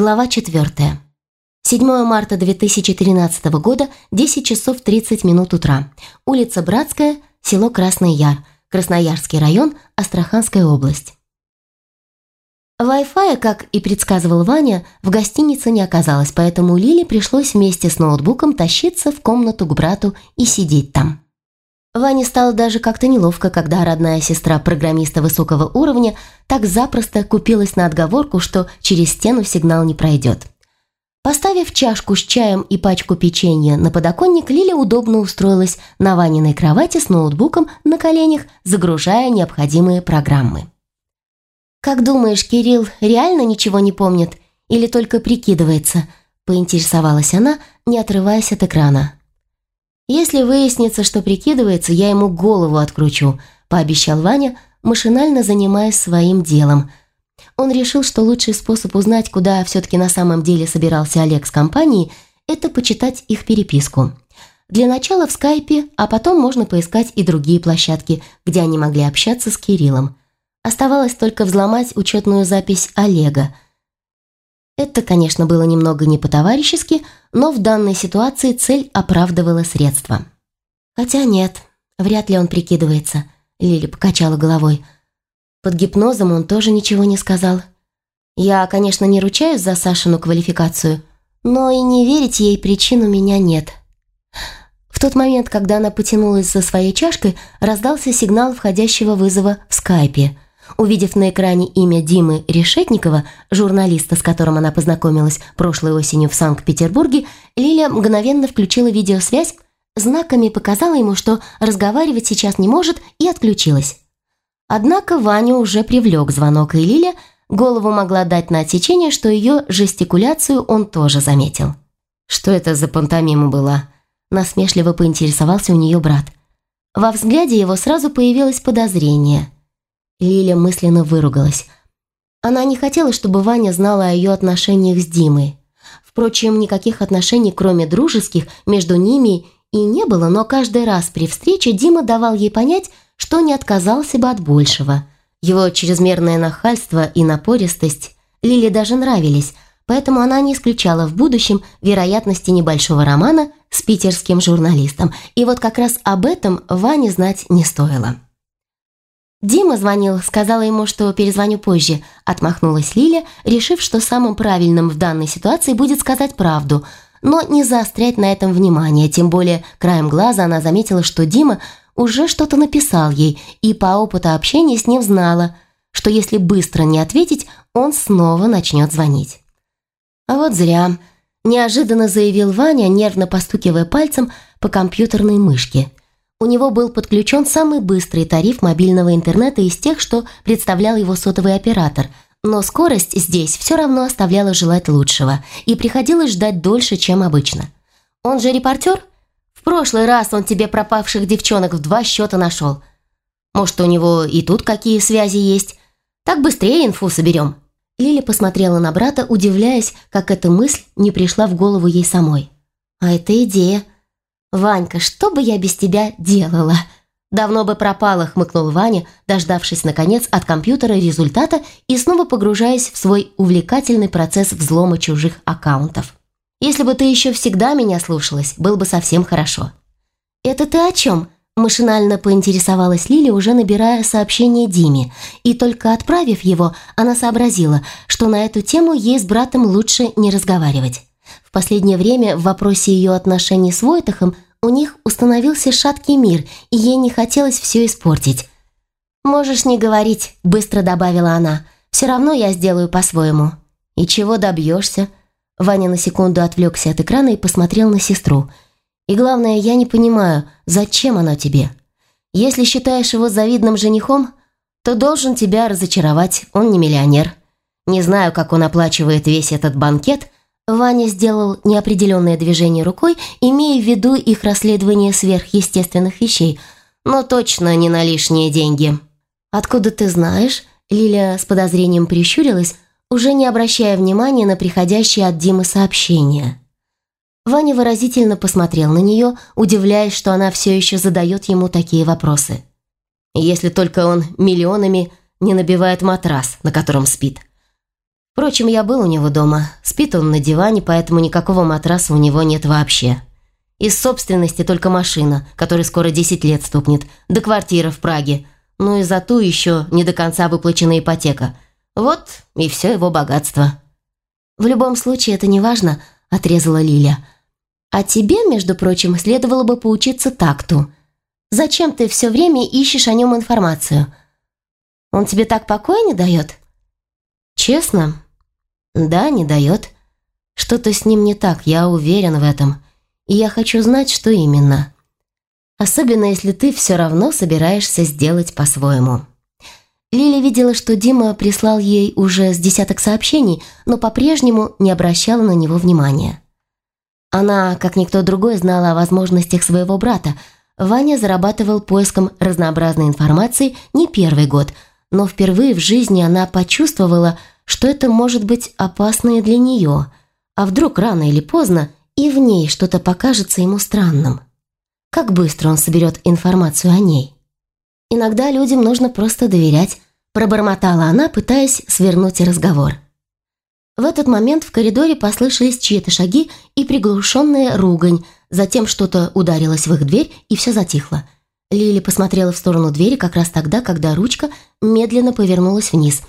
Глава 4. 7 марта 2013 года, 10 часов 30 минут утра. Улица Братская, село Красный Яр, Красноярский район, Астраханская область. Wi-Fi, как и предсказывал Ваня, в гостинице не оказалось, поэтому Лиле пришлось вместе с ноутбуком тащиться в комнату к брату и сидеть там. Ване стало даже как-то неловко, когда родная сестра программиста высокого уровня так запросто купилась на отговорку, что через стену сигнал не пройдет. Поставив чашку с чаем и пачку печенья на подоконник, Лиля удобно устроилась на Ваниной кровати с ноутбуком на коленях, загружая необходимые программы. «Как думаешь, Кирилл реально ничего не помнит или только прикидывается?» – поинтересовалась она, не отрываясь от экрана. «Если выяснится, что прикидывается, я ему голову откручу», – пообещал Ваня, машинально занимаясь своим делом. Он решил, что лучший способ узнать, куда все-таки на самом деле собирался Олег с компанией, это почитать их переписку. Для начала в скайпе, а потом можно поискать и другие площадки, где они могли общаться с Кириллом. Оставалось только взломать учетную запись Олега – это, конечно, было немного не по-товарищески, но в данной ситуации цель оправдывала средства. Хотя нет, вряд ли он прикидывается, Лили покачала головой. Под гипнозом он тоже ничего не сказал. Я, конечно, не ручаюсь за Сашину квалификацию, но и не верить ей причин у меня нет. В тот момент, когда она потянулась за своей чашкой, раздался сигнал входящего вызова в скайпе – Увидев на экране имя Димы Решетникова, журналиста, с которым она познакомилась прошлой осенью в Санкт-Петербурге, Лиля мгновенно включила видеосвязь, знаками показала ему, что разговаривать сейчас не может, и отключилась. Однако Ваню уже привлек звонок, и Лиля голову могла дать на отсечение, что ее жестикуляцию он тоже заметил. «Что это за пантомима была?» Насмешливо поинтересовался у нее брат. Во взгляде его сразу появилось подозрение – Лиля мысленно выругалась. Она не хотела, чтобы Ваня знала о ее отношениях с Димой. Впрочем, никаких отношений, кроме дружеских, между ними и не было, но каждый раз при встрече Дима давал ей понять, что не отказался бы от большего. Его чрезмерное нахальство и напористость Лиле даже нравились, поэтому она не исключала в будущем вероятности небольшого романа с питерским журналистом. И вот как раз об этом Ване знать не стоило. «Дима звонил, сказала ему, что перезвоню позже», – отмахнулась Лиля, решив, что самым правильным в данной ситуации будет сказать правду, но не заострять на этом внимание, тем более краем глаза она заметила, что Дима уже что-то написал ей и по опыту общения с ним знала, что если быстро не ответить, он снова начнет звонить. «А вот зря», – неожиданно заявил Ваня, нервно постукивая пальцем по компьютерной мышке – у него был подключен самый быстрый тариф мобильного интернета из тех, что представлял его сотовый оператор, но скорость здесь все равно оставляла желать лучшего, и приходилось ждать дольше, чем обычно. Он же репортер? В прошлый раз он тебе пропавших девчонок в два счета нашел. Может, у него и тут какие связи есть? Так быстрее инфу соберем». Лиля посмотрела на брата, удивляясь, как эта мысль не пришла в голову ей самой. «А это идея», «Ванька, что бы я без тебя делала?» «Давно бы пропала», — хмыкнул Ваня, дождавшись, наконец, от компьютера результата и снова погружаясь в свой увлекательный процесс взлома чужих аккаунтов. «Если бы ты еще всегда меня слушалась, было бы совсем хорошо». «Это ты о чем?» – машинально поинтересовалась Лили, уже набирая сообщение Диме, и только отправив его, она сообразила, что на эту тему ей с братом лучше не разговаривать. Последнее время в вопросе ее отношений с Войтахом у них установился шаткий мир, и ей не хотелось все испортить. «Можешь не говорить», – быстро добавила она. «Все равно я сделаю по-своему». «И чего добьешься?» Ваня на секунду отвлекся от экрана и посмотрел на сестру. «И главное, я не понимаю, зачем оно тебе? Если считаешь его завидным женихом, то должен тебя разочаровать, он не миллионер. Не знаю, как он оплачивает весь этот банкет, Ваня сделал неопределенное движение рукой, имея в виду их расследование сверхъестественных вещей, но точно не на лишние деньги. «Откуда ты знаешь?» Лиля с подозрением прищурилась, уже не обращая внимания на приходящее от Димы сообщение. Ваня выразительно посмотрел на нее, удивляясь, что она все еще задает ему такие вопросы. «Если только он миллионами не набивает матрас, на котором спит», Впрочем, я был у него дома. Спит он на диване, поэтому никакого матраса у него нет вообще. Из собственности только машина, которой скоро 10 лет стукнет, да квартира в Праге. Ну и за ту еще не до конца выплачена ипотека. Вот и все его богатство. «В любом случае это не важно», – отрезала Лиля. «А тебе, между прочим, следовало бы поучиться такту. Зачем ты все время ищешь о нем информацию? Он тебе так покоя не дает?» «Честно?» «Да, не дает. Что-то с ним не так, я уверен в этом. И я хочу знать, что именно. Особенно, если ты все равно собираешься сделать по-своему». Лиля видела, что Дима прислал ей уже с десяток сообщений, но по-прежнему не обращала на него внимания. Она, как никто другой, знала о возможностях своего брата. Ваня зарабатывал поиском разнообразной информации не первый год, но впервые в жизни она почувствовала, что это может быть опасно и для нее. А вдруг рано или поздно и в ней что-то покажется ему странным. Как быстро он соберет информацию о ней? Иногда людям нужно просто доверять, пробормотала она, пытаясь свернуть разговор. В этот момент в коридоре послышались чьи-то шаги и приглушенная ругань, затем что-то ударилось в их дверь, и все затихло. Лили посмотрела в сторону двери как раз тогда, когда ручка медленно повернулась вниз.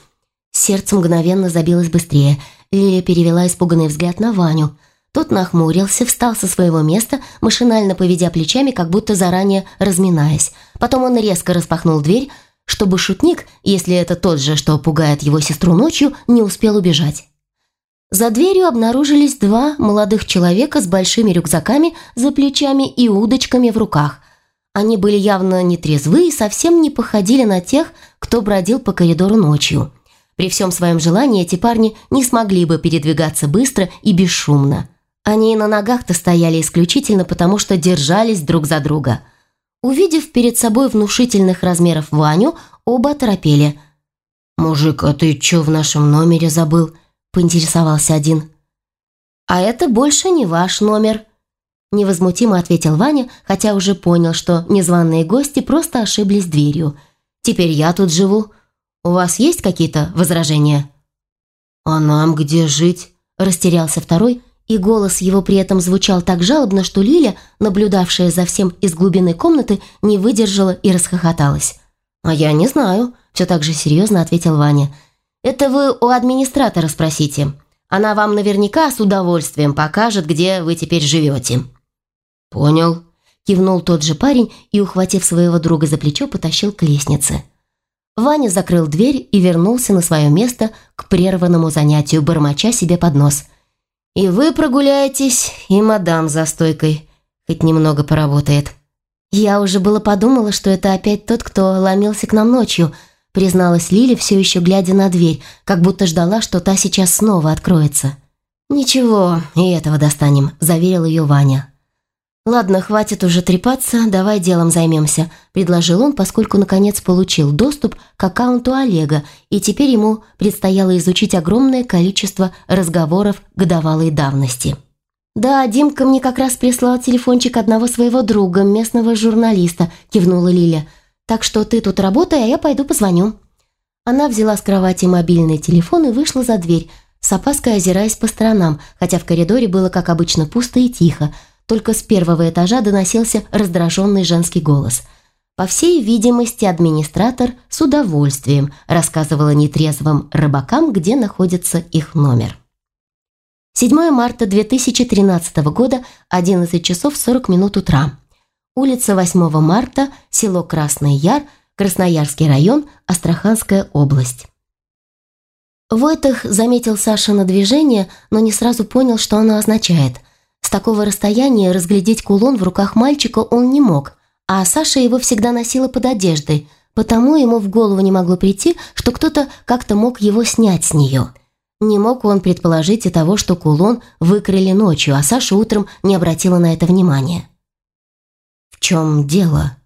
Сердце мгновенно забилось быстрее. Лили перевела испуганный взгляд на Ваню – тот нахмурился, встал со своего места, машинально поведя плечами, как будто заранее разминаясь. Потом он резко распахнул дверь, чтобы шутник, если это тот же, что пугает его сестру ночью, не успел убежать. За дверью обнаружились два молодых человека с большими рюкзаками за плечами и удочками в руках. Они были явно нетрезвы и совсем не походили на тех, кто бродил по коридору ночью. При всем своем желании эти парни не смогли бы передвигаться быстро и бесшумно. Они и на ногах-то стояли исключительно потому, что держались друг за друга. Увидев перед собой внушительных размеров Ваню, оба торопели. «Мужик, а ты чё в нашем номере забыл?» – поинтересовался один. «А это больше не ваш номер», – невозмутимо ответил Ваня, хотя уже понял, что незваные гости просто ошиблись дверью. «Теперь я тут живу. У вас есть какие-то возражения?» «А нам где жить?» – растерялся второй – и голос его при этом звучал так жалобно, что Лиля, наблюдавшая за всем из глубины комнаты, не выдержала и расхохоталась. «А я не знаю», – все так же серьезно ответил Ваня. «Это вы у администратора спросите. Она вам наверняка с удовольствием покажет, где вы теперь живете». «Понял», – кивнул тот же парень и, ухватив своего друга за плечо, потащил к лестнице. Ваня закрыл дверь и вернулся на свое место к прерванному занятию, бормоча себе под нос – и вы прогуляетесь, и мадам за стойкой хоть немного поработает. Я уже было подумала, что это опять тот, кто ломился к нам ночью, призналась Лили, все еще глядя на дверь, как будто ждала, что та сейчас снова откроется. «Ничего, и этого достанем», – заверил ее Ваня. «Ладно, хватит уже трепаться, давай делом займемся», – предложил он, поскольку наконец получил доступ к аккаунту Олега, и теперь ему предстояло изучить огромное количество разговоров годовалой давности. «Да, Димка мне как раз прислал телефончик одного своего друга, местного журналиста», – кивнула Лиля. «Так что ты тут работай, а я пойду позвоню». Она взяла с кровати мобильный телефон и вышла за дверь, с опаской озираясь по сторонам, хотя в коридоре было, как обычно, пусто и тихо – только с первого этажа доносился раздраженный женский голос. По всей видимости, администратор с удовольствием рассказывала нетрезвым рыбакам, где находится их номер. 7 марта 2013 года, 11 часов 40 минут утра. Улица 8 марта, село Красный Яр, Красноярский район, Астраханская область. Войтах заметил Саша на движение, но не сразу понял, что оно означает – с такого расстояния разглядеть кулон в руках мальчика он не мог, а Саша его всегда носила под одеждой, потому ему в голову не могло прийти, что кто-то как-то мог его снять с нее. Не мог он предположить и того, что кулон выкрали ночью, а Саша утром не обратила на это внимания. «В чем дело?»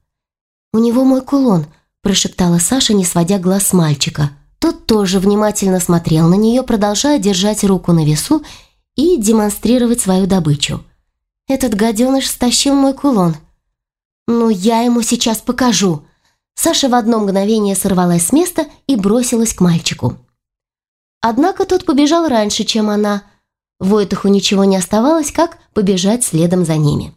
«У него мой кулон», – прошептала Саша, не сводя глаз с мальчика. Тот тоже внимательно смотрел на нее, продолжая держать руку на весу и демонстрировать свою добычу. Этот гаденыш стащил мой кулон. «Ну, я ему сейчас покажу!» Саша в одно мгновение сорвалась с места и бросилась к мальчику. Однако тот побежал раньше, чем она. Войтуху ничего не оставалось, как побежать следом за ними.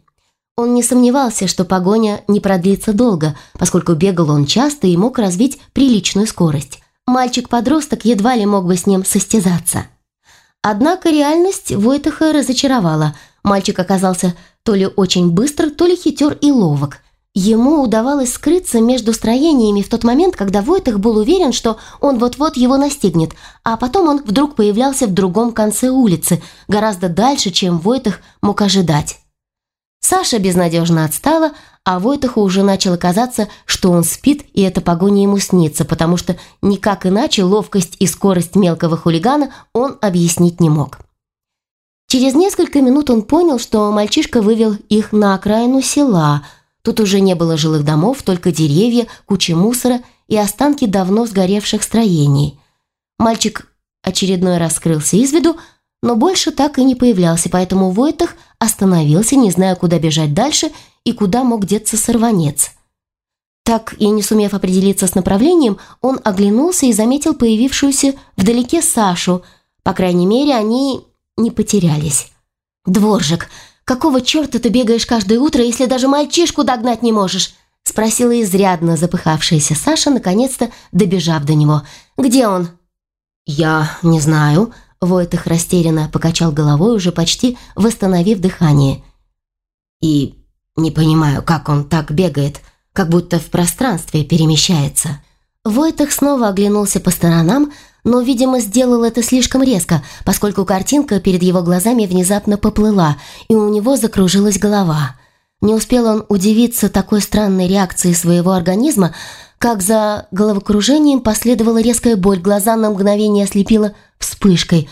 Он не сомневался, что погоня не продлится долго, поскольку бегал он часто и мог развить приличную скорость. Мальчик-подросток едва ли мог бы с ним состязаться. Однако реальность Войтаха разочаровала. Мальчик оказался то ли очень быстр, то ли хитер и ловок. Ему удавалось скрыться между строениями в тот момент, когда Войтах был уверен, что он вот-вот его настигнет, а потом он вдруг появлялся в другом конце улицы, гораздо дальше, чем Войтах мог ожидать. Саша безнадежно отстала, а Войтаху уже начало казаться, что он спит, и эта погоня ему снится, потому что никак иначе ловкость и скорость мелкого хулигана он объяснить не мог. Через несколько минут он понял, что мальчишка вывел их на окраину села. Тут уже не было жилых домов, только деревья, куча мусора и останки давно сгоревших строений. Мальчик очередной раз скрылся из виду, но больше так и не появлялся, поэтому Войтах остановился, не зная, куда бежать дальше и куда мог деться сорванец. Так и не сумев определиться с направлением, он оглянулся и заметил появившуюся вдалеке Сашу. По крайней мере, они не потерялись. «Дворжик, какого черта ты бегаешь каждое утро, если даже мальчишку догнать не можешь?» спросила изрядно запыхавшаяся Саша, наконец-то добежав до него. «Где он?» «Я не знаю», Войтых растерянно покачал головой, уже почти восстановив дыхание. «И не понимаю, как он так бегает, как будто в пространстве перемещается». Войтых снова оглянулся по сторонам, но, видимо, сделал это слишком резко, поскольку картинка перед его глазами внезапно поплыла, и у него закружилась голова. Не успел он удивиться такой странной реакции своего организма, как за головокружением последовала резкая боль, глаза на мгновение ослепила вспышкой.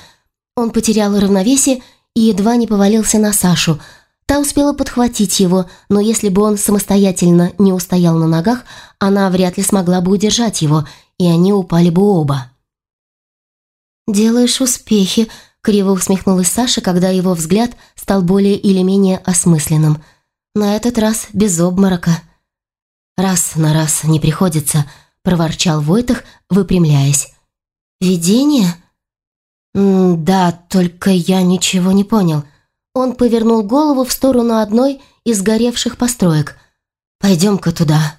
Он потерял равновесие и едва не повалился на Сашу. Та успела подхватить его, но если бы он самостоятельно не устоял на ногах, она вряд ли смогла бы удержать его, и они упали бы оба. «Делаешь успехи», — криво усмехнулась Саша, когда его взгляд стал более или менее осмысленным. «На этот раз без обморока». «Раз на раз не приходится», — проворчал Войтах, выпрямляясь. «Видение?» «Да, только я ничего не понял». Он повернул голову в сторону одной из горевших построек. «Пойдем-ка туда».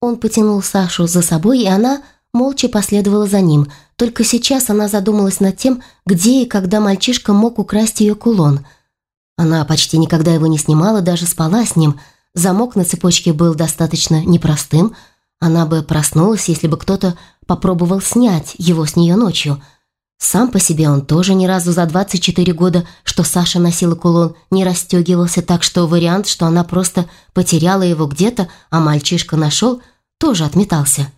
Он потянул Сашу за собой, и она молча последовала за ним. Только сейчас она задумалась над тем, где и когда мальчишка мог украсть ее кулон. Она почти никогда его не снимала, даже спала с ним. Замок на цепочке был достаточно непростым. Она бы проснулась, если бы кто-то попробовал снять его с нее ночью – сам по себе он тоже ни разу за 24 года, что Саша носила кулон, не расстегивался, так что вариант, что она просто потеряла его где-то, а мальчишка нашел, тоже отметался.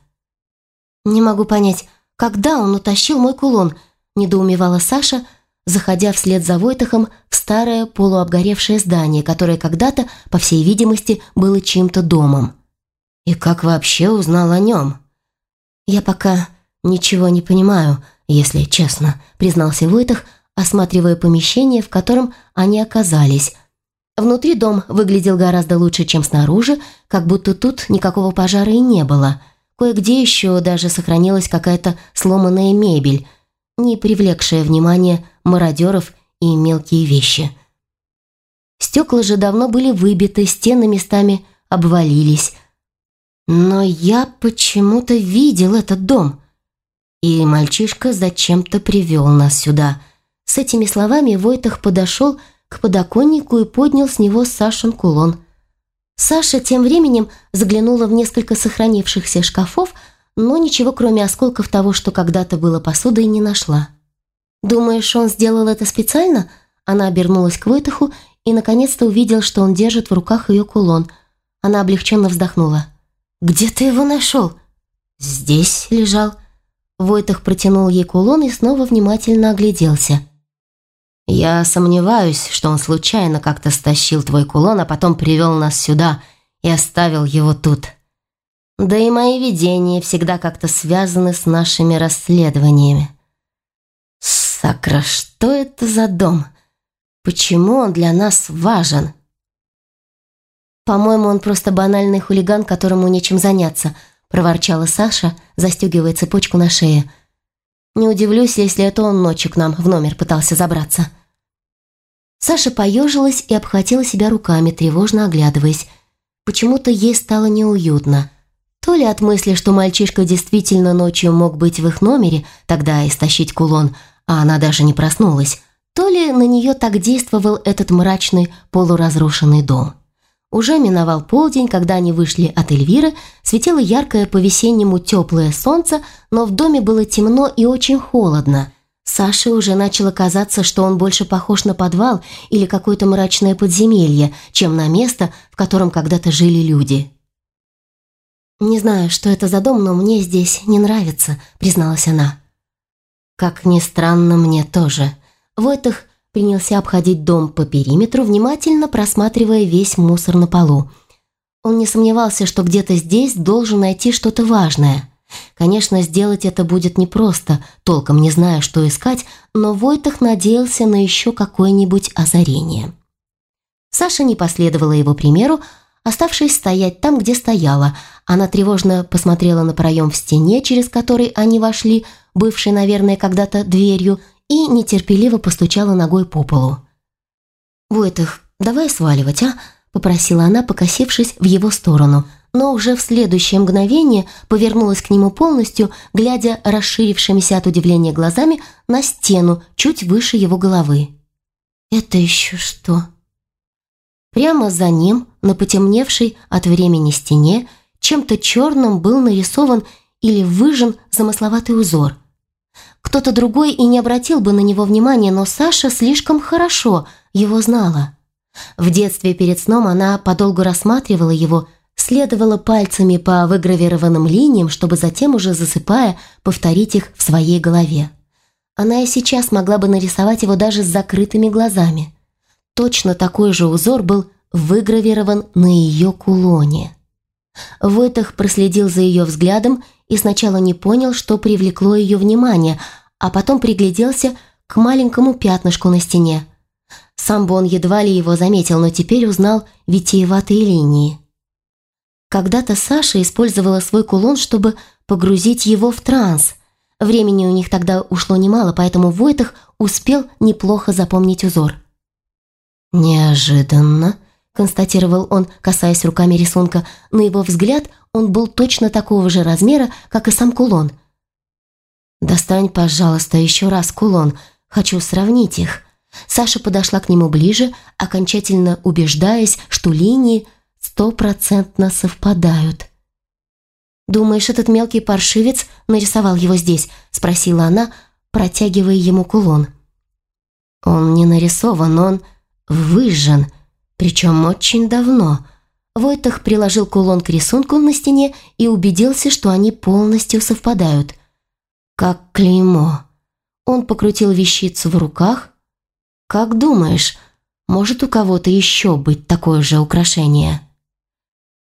«Не могу понять, когда он утащил мой кулон?» – недоумевала Саша, заходя вслед за Войтахом в старое полуобгоревшее здание, которое когда-то, по всей видимости, было чьим-то домом. «И как вообще узнал о нем?» «Я пока ничего не понимаю», если честно», — признался Войтах, осматривая помещение, в котором они оказались. Внутри дом выглядел гораздо лучше, чем снаружи, как будто тут никакого пожара и не было. Кое-где еще даже сохранилась какая-то сломанная мебель, не привлекшая внимание мародеров и мелкие вещи. Стекла же давно были выбиты, стены местами обвалились. Но я почему-то видел этот дом. И мальчишка зачем-то привел нас сюда. С этими словами Войтах подошел к подоконнику и поднял с него Сашин кулон. Саша тем временем заглянула в несколько сохранившихся шкафов, но ничего кроме осколков того, что когда-то было посудой, не нашла. «Думаешь, он сделал это специально?» Она обернулась к Войтаху и наконец-то увидел, что он держит в руках ее кулон. Она облегченно вздохнула. «Где ты его нашел?» «Здесь лежал», Войтах протянул ей кулон и снова внимательно огляделся. «Я сомневаюсь, что он случайно как-то стащил твой кулон, а потом привел нас сюда и оставил его тут. Да и мои видения всегда как-то связаны с нашими расследованиями. Сакра, что это за дом? Почему он для нас важен?» «По-моему, он просто банальный хулиган, которому нечем заняться», – проворчала Саша, застегивая цепочку на шее. Не удивлюсь, если это он ночью к нам в номер пытался забраться. Саша поежилась и обхватила себя руками, тревожно оглядываясь. Почему-то ей стало неуютно. То ли от мысли, что мальчишка действительно ночью мог быть в их номере, тогда и стащить кулон, а она даже не проснулась, то ли на нее так действовал этот мрачный полуразрушенный дом. Уже миновал полдень, когда они вышли от Эльвиры, светило яркое по-весеннему теплое солнце, но в доме было темно и очень холодно. Саше уже начало казаться, что он больше похож на подвал или какое-то мрачное подземелье, чем на место, в котором когда-то жили люди. «Не знаю, что это за дом, но мне здесь не нравится», — призналась она. «Как ни странно, мне тоже». Войтах принялся обходить дом по периметру, внимательно просматривая весь мусор на полу. Он не сомневался, что где-то здесь должен найти что-то важное. Конечно, сделать это будет непросто, толком не зная, что искать, но Войтах надеялся на еще какое-нибудь озарение. Саша не последовала его примеру, оставшись стоять там, где стояла. Она тревожно посмотрела на проем в стене, через который они вошли, бывший, наверное, когда-то дверью, и нетерпеливо постучала ногой по полу. «Войтых, давай сваливать, а?» – попросила она, покосившись в его сторону, но уже в следующее мгновение повернулась к нему полностью, глядя расширившимися от удивления глазами на стену чуть выше его головы. «Это еще что?» Прямо за ним, на потемневшей от времени стене, чем-то черным был нарисован или выжжен замысловатый узор. Кто-то другой и не обратил бы на него внимания, но Саша слишком хорошо его знала. В детстве перед сном она подолгу рассматривала его, следовала пальцами по выгравированным линиям, чтобы затем уже засыпая повторить их в своей голове. Она и сейчас могла бы нарисовать его даже с закрытыми глазами. Точно такой же узор был выгравирован на ее кулоне. Войтах проследил за ее взглядом и сначала не понял, что привлекло ее внимание, а потом пригляделся к маленькому пятнышку на стене. Сам бы он едва ли его заметил, но теперь узнал витиеватые линии. Когда-то Саша использовала свой кулон, чтобы погрузить его в транс. Времени у них тогда ушло немало, поэтому Войтах успел неплохо запомнить узор. «Неожиданно», — констатировал он, касаясь руками рисунка. На его взгляд он был точно такого же размера, как и сам кулон. «Достань, пожалуйста, еще раз кулон. Хочу сравнить их». Саша подошла к нему ближе, окончательно убеждаясь, что линии стопроцентно совпадают. «Думаешь, этот мелкий паршивец нарисовал его здесь?» — спросила она, протягивая ему кулон. «Он не нарисован, он выжжен», причем очень давно. Войтах приложил кулон к рисунку на стене и убедился, что они полностью совпадают. Как клеймо. Он покрутил вещицу в руках. «Как думаешь, может у кого-то еще быть такое же украшение?»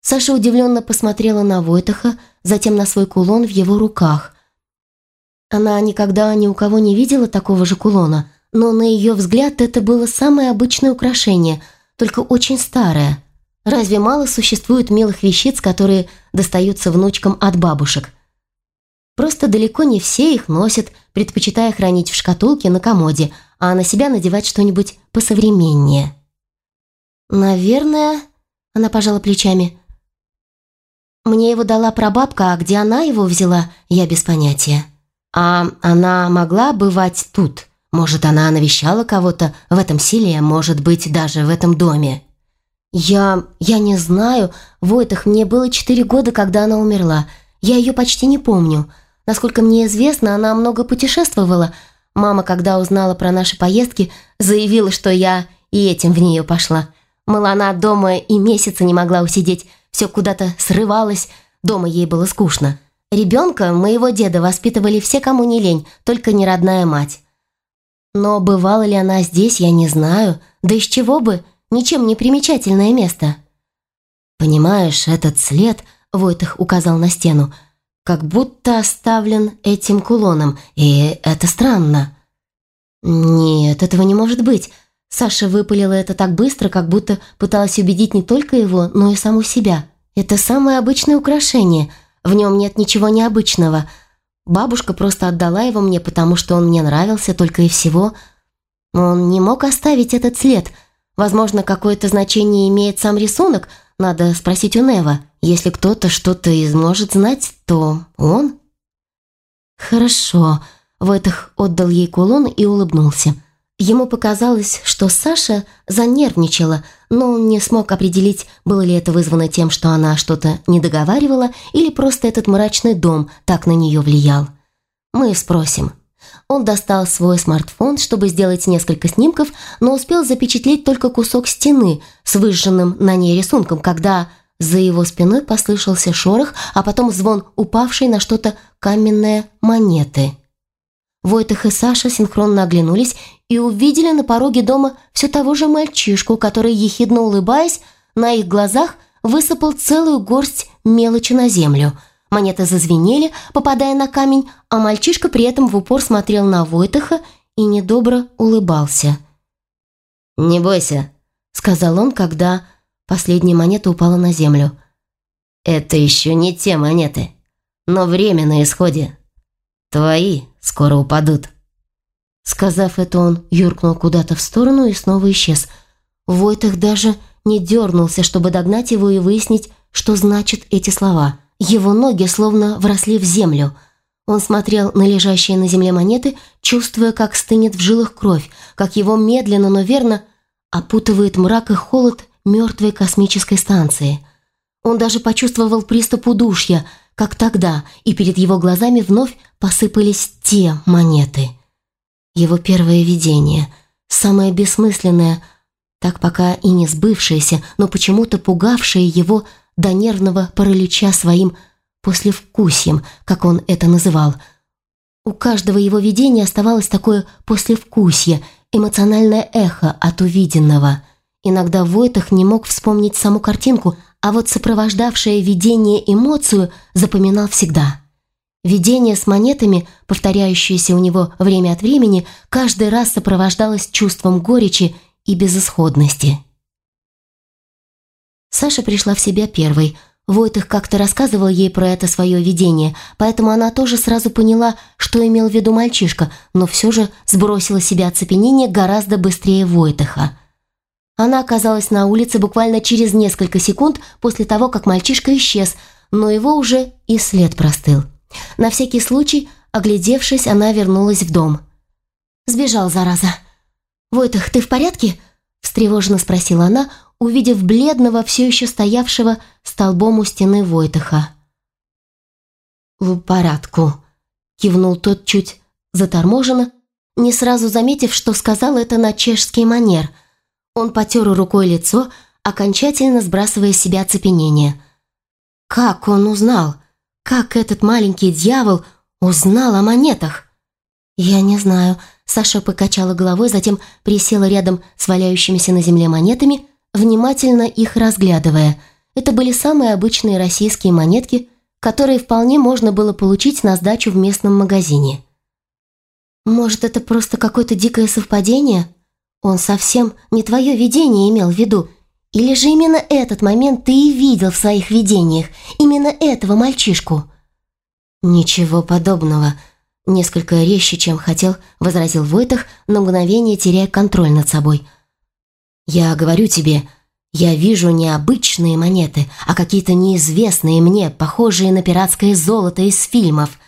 Саша удивленно посмотрела на Войтаха, затем на свой кулон в его руках. Она никогда ни у кого не видела такого же кулона, но на ее взгляд это было самое обычное украшение – только очень старая. Разве мало существует милых вещиц, которые достаются внучкам от бабушек? Просто далеко не все их носят, предпочитая хранить в шкатулке на комоде, а на себя надевать что-нибудь посовременнее. «Наверное...» — она пожала плечами. «Мне его дала прабабка, а где она его взяла, я без понятия. А она могла бывать тут?» Может, она навещала кого-то в этом селе, может быть, даже в этом доме. Я... я не знаю. Войтах, мне было четыре года, когда она умерла. Я ее почти не помню. Насколько мне известно, она много путешествовала. Мама, когда узнала про наши поездки, заявила, что я и этим в нее пошла. Мол, она дома и месяца не могла усидеть, все куда-то срывалось, дома ей было скучно. Ребенка моего деда воспитывали все, кому не лень, только не родная мать. Но бывала ли она здесь, я не знаю. Да из чего бы? Ничем не примечательное место. Понимаешь, этот след, Войтах указал на стену, как будто оставлен этим кулоном, и это странно. Нет, этого не может быть. Саша выпалила это так быстро, как будто пыталась убедить не только его, но и саму себя. Это самое обычное украшение. В нем нет ничего необычного. Бабушка просто отдала его мне, потому что он мне нравился только и всего. Он не мог оставить этот след. Возможно, какое-то значение имеет сам рисунок. Надо спросить у Нева. Если кто-то что-то может знать, то он. Хорошо. Войтах отдал ей кулон и улыбнулся. Ему показалось, что Саша занервничала, но он не смог определить, было ли это вызвано тем, что она что-то не договаривала, или просто этот мрачный дом так на нее влиял. Мы спросим. Он достал свой смартфон, чтобы сделать несколько снимков, но успел запечатлеть только кусок стены с выжженным на ней рисунком, когда за его спиной послышался шорох, а потом звон упавшей на что-то каменное монеты. Войтах и Саша синхронно оглянулись и увидели на пороге дома все того же мальчишку, который, ехидно улыбаясь, на их глазах высыпал целую горсть мелочи на землю. Монеты зазвенели, попадая на камень, а мальчишка при этом в упор смотрел на Войтаха и недобро улыбался. «Не бойся», — сказал он, когда последняя монета упала на землю. «Это еще не те монеты, но время на исходе. Твои скоро упадут». Сказав это, он юркнул куда-то в сторону и снова исчез. Войтах даже не дернулся, чтобы догнать его и выяснить, что значат эти слова. Его ноги словно вросли в землю. Он смотрел на лежащие на земле монеты, чувствуя, как стынет в жилах кровь, как его медленно, но верно опутывает мрак и холод мертвой космической станции. Он даже почувствовал приступ удушья, как тогда, и перед его глазами вновь посыпались те монеты. Его первое видение, самое бессмысленное, так пока и не сбывшееся, но почему-то пугавшее его до нервного паралича своим послевкусием, как он это называл. У каждого его видения оставалось такое послевкусие, эмоциональное эхо от увиденного. Иногда Войтах не мог вспомнить саму картинку, а вот сопровождавшее видение эмоцию запоминал всегда. Видение с монетами, повторяющееся у него время от времени, каждый раз сопровождалось чувством горечи и безысходности. Саша пришла в себя первой. Войтых как-то рассказывал ей про это свое видение, поэтому она тоже сразу поняла, что имел в виду мальчишка, но все же сбросила себя оцепенение гораздо быстрее Войтыха. Она оказалась на улице буквально через несколько секунд после того, как мальчишка исчез, но его уже и след простыл. На всякий случай, оглядевшись, она вернулась в дом. «Сбежал, зараза!» «Войтах, ты в порядке?» – встревоженно спросила она, увидев бледного, все еще стоявшего столбом у стены Войтаха. «В порядку», – кивнул тот чуть заторможенно, не сразу заметив, что сказал это на чешский манер. Он потер рукой лицо, окончательно сбрасывая с себя оцепенение. «Как он узнал?» Как этот маленький дьявол узнал о монетах? Я не знаю. Саша покачала головой, затем присела рядом с валяющимися на земле монетами, внимательно их разглядывая. Это были самые обычные российские монетки, которые вполне можно было получить на сдачу в местном магазине. Может, это просто какое-то дикое совпадение? Он совсем не твое видение имел в виду, или же именно этот момент ты и видел в своих видениях, именно этого мальчишку?» «Ничего подобного», — несколько резче, чем хотел, возразил Войтах, на мгновение теряя контроль над собой. «Я говорю тебе, я вижу не обычные монеты, а какие-то неизвестные мне, похожие на пиратское золото из фильмов,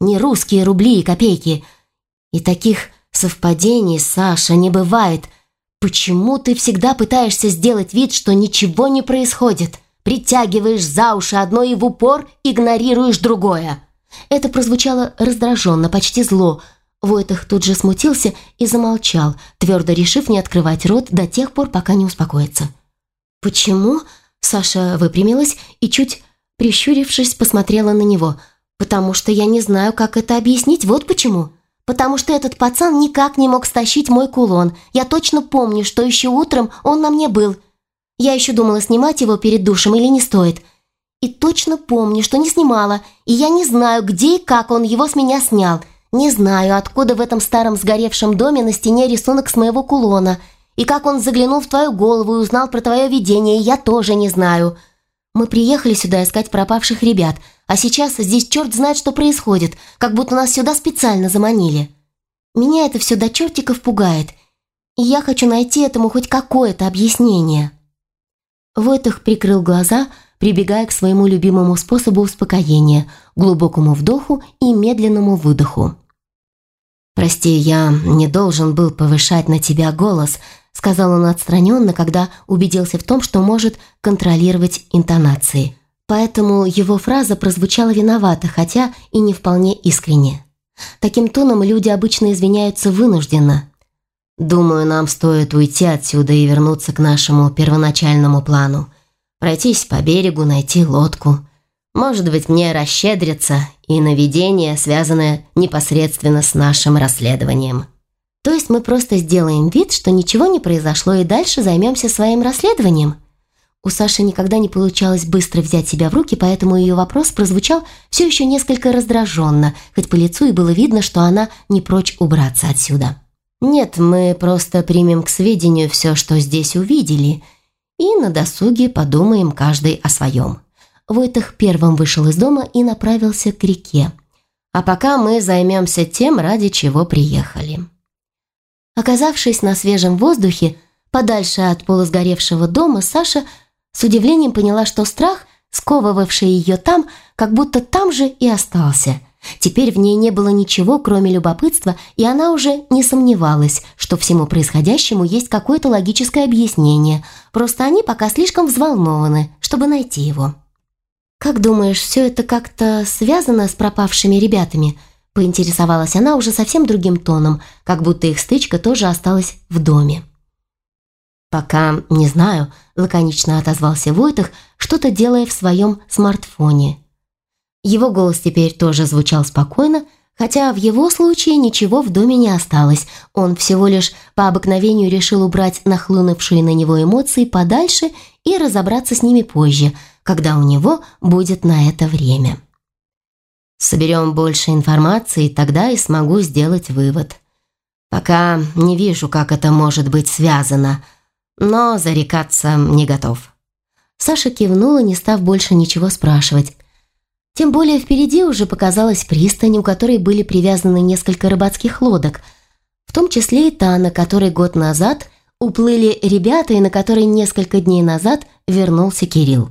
не русские рубли и копейки. И таких совпадений, Саша, не бывает — «Почему ты всегда пытаешься сделать вид, что ничего не происходит? Притягиваешь за уши одно и в упор игнорируешь другое». Это прозвучало раздраженно, почти зло. Войтах тут же смутился и замолчал, твердо решив не открывать рот до тех пор, пока не успокоится. «Почему?» Саша выпрямилась и, чуть прищурившись, посмотрела на него. «Потому что я не знаю, как это объяснить, вот почему» потому что этот пацан никак не мог стащить мой кулон. Я точно помню, что еще утром он на мне был. Я еще думала, снимать его перед душем или не стоит. И точно помню, что не снимала, и я не знаю, где и как он его с меня снял. Не знаю, откуда в этом старом сгоревшем доме на стене рисунок с моего кулона. И как он заглянул в твою голову и узнал про твое видение, я тоже не знаю. Мы приехали сюда искать пропавших ребят, А сейчас здесь черт знает, что происходит, как будто нас сюда специально заманили. Меня это все до чертиков пугает, и я хочу найти этому хоть какое-то объяснение». Войтах прикрыл глаза, прибегая к своему любимому способу успокоения, глубокому вдоху и медленному выдоху. «Прости, я не должен был повышать на тебя голос», сказал он отстраненно, когда убедился в том, что может контролировать интонации. Поэтому его фраза прозвучала виновато, хотя и не вполне искренне. Таким тоном люди обычно извиняются вынужденно. «Думаю, нам стоит уйти отсюда и вернуться к нашему первоначальному плану. Пройтись по берегу, найти лодку. Может быть, мне расщедриться и наведение, связанное непосредственно с нашим расследованием. То есть мы просто сделаем вид, что ничего не произошло и дальше займемся своим расследованием? У Саши никогда не получалось быстро взять себя в руки, поэтому ее вопрос прозвучал все еще несколько раздраженно, хоть по лицу и было видно, что она не прочь убраться отсюда. «Нет, мы просто примем к сведению все, что здесь увидели, и на досуге подумаем каждый о своем». Войтах первым вышел из дома и направился к реке. А пока мы займемся тем, ради чего приехали. Оказавшись на свежем воздухе, подальше от полусгоревшего дома, Саша с удивлением поняла, что страх, сковывавший ее там, как будто там же и остался. Теперь в ней не было ничего, кроме любопытства, и она уже не сомневалась, что всему происходящему есть какое-то логическое объяснение, просто они пока слишком взволнованы, чтобы найти его. «Как думаешь, все это как-то связано с пропавшими ребятами?» Поинтересовалась она уже совсем другим тоном, как будто их стычка тоже осталась в доме. «Пока не знаю», – лаконично отозвался Войтах, что-то делая в своем смартфоне. Его голос теперь тоже звучал спокойно, хотя в его случае ничего в доме не осталось. Он всего лишь по обыкновению решил убрать нахлынувшие на него эмоции подальше и разобраться с ними позже – когда у него будет на это время. Соберем больше информации, тогда и смогу сделать вывод. Пока не вижу, как это может быть связано, но зарекаться не готов. Саша кивнула, не став больше ничего спрашивать. Тем более впереди уже показалась пристань, у которой были привязаны несколько рыбацких лодок, в том числе и та, на которой год назад уплыли ребята и на которой несколько дней назад вернулся Кирилл.